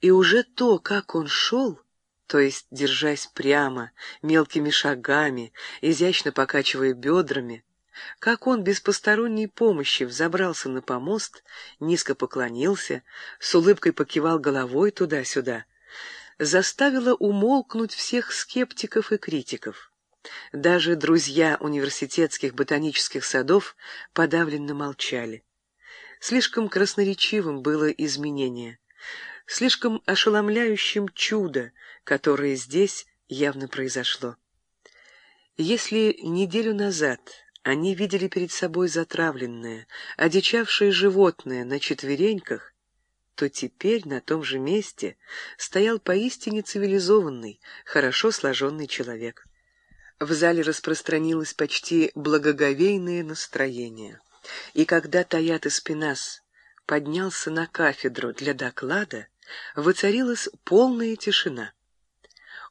И уже то, как он шел, то есть держась прямо, мелкими шагами, изящно покачивая бедрами, как он без посторонней помощи взобрался на помост, низко поклонился, с улыбкой покивал головой туда-сюда, заставило умолкнуть всех скептиков и критиков. Даже друзья университетских ботанических садов подавленно молчали. Слишком красноречивым было изменение, слишком ошеломляющим чудо, которое здесь явно произошло. Если неделю назад они видели перед собой затравленное, одичавшее животное на четвереньках, то теперь на том же месте стоял поистине цивилизованный, хорошо сложенный человек. В зале распространилось почти благоговейное настроение. И когда Таят Спинас поднялся на кафедру для доклада, воцарилась полная тишина.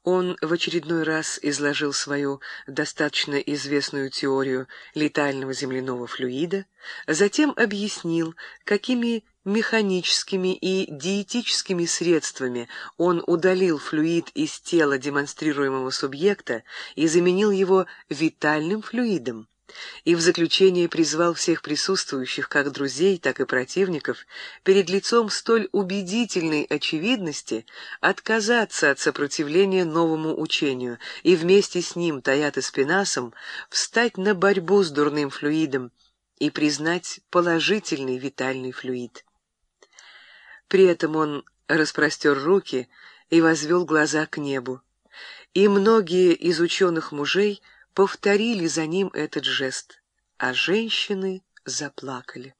Он в очередной раз изложил свою достаточно известную теорию летального земляного флюида, затем объяснил, какими механическими и диетическими средствами он удалил флюид из тела демонстрируемого субъекта и заменил его витальным флюидом, и в заключение призвал всех присутствующих, как друзей, так и противников, перед лицом столь убедительной очевидности отказаться от сопротивления новому учению и вместе с ним, Таят и Спинасом, встать на борьбу с дурным флюидом и признать положительный витальный флюид. При этом он распростер руки и возвел глаза к небу. И многие из ученых мужей повторили за ним этот жест, а женщины заплакали.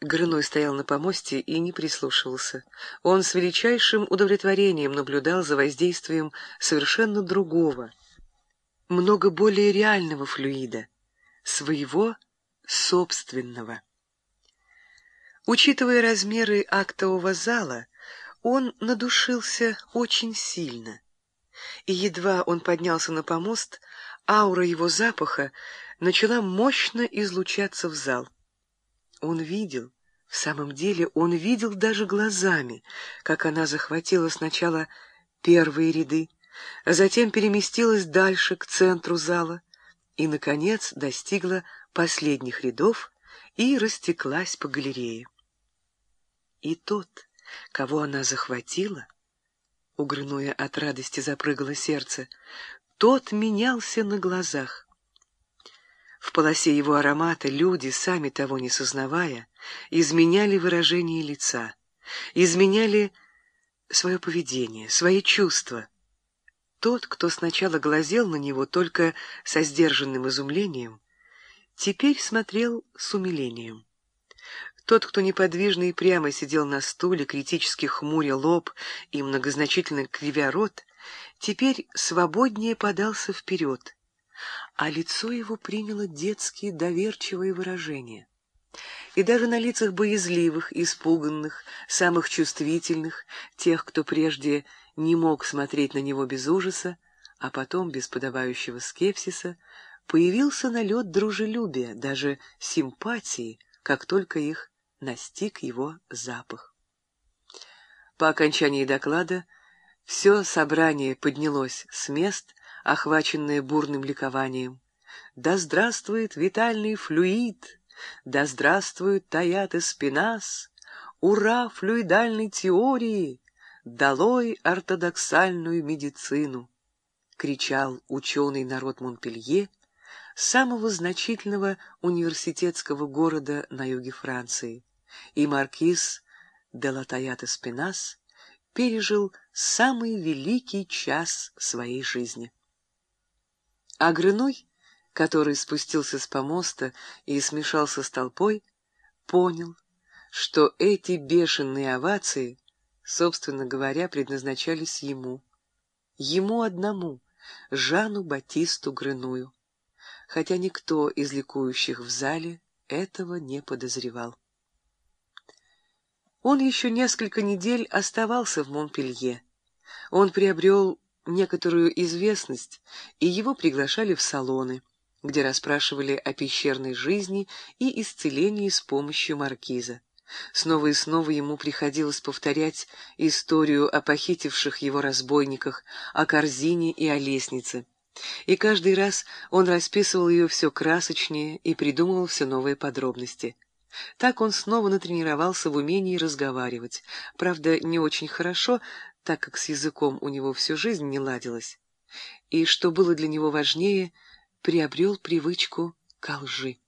Грыной стоял на помосте и не прислушивался. Он с величайшим удовлетворением наблюдал за воздействием совершенно другого, много более реального флюида, своего собственного. Учитывая размеры актового зала, он надушился очень сильно. И едва он поднялся на помост, аура его запаха начала мощно излучаться в зал. Он видел, в самом деле он видел даже глазами, как она захватила сначала первые ряды, а затем переместилась дальше, к центру зала, и, наконец, достигла последних рядов и растеклась по галерее. И тот, кого она захватила, угрынуя от радости запрыгало сердце, тот менялся на глазах. В полосе его аромата люди, сами того не сознавая, изменяли выражение лица, изменяли свое поведение, свои чувства. Тот, кто сначала глазел на него только со сдержанным изумлением, теперь смотрел с умилением. Тот, кто неподвижно и прямо сидел на стуле, критически хмуря лоб и многозначительно кривя рот, теперь свободнее подался вперед, а лицо его приняло детские доверчивые выражения. И даже на лицах боязливых, испуганных, самых чувствительных, тех, кто прежде не мог смотреть на него без ужаса, а потом без подобающего скепсиса, появился налет дружелюбия, даже симпатии, как только их настиг его запах. По окончании доклада все собрание поднялось с мест, охваченное бурным ликованием. «Да здравствует витальный флюид! Да здравствует Таят Эспинас! Ура флюидальной теории! Долой ортодоксальную медицину!» — кричал ученый народ Монпелье, самого значительного университетского города на юге Франции и маркиз де Латаят Эспинас пережил самый великий час своей жизни. А Грыной, который спустился с помоста и смешался с толпой, понял, что эти бешеные овации, собственно говоря, предназначались ему, ему одному, Жану Батисту Грыную, хотя никто из ликующих в зале этого не подозревал. Он еще несколько недель оставался в Монпелье. Он приобрел некоторую известность, и его приглашали в салоны, где расспрашивали о пещерной жизни и исцелении с помощью маркиза. Снова и снова ему приходилось повторять историю о похитивших его разбойниках, о корзине и о лестнице. И каждый раз он расписывал ее все красочнее и придумывал все новые подробности. Так он снова натренировался в умении разговаривать. Правда, не очень хорошо, так как с языком у него всю жизнь не ладилось. И, что было для него важнее, приобрел привычку ко лжи.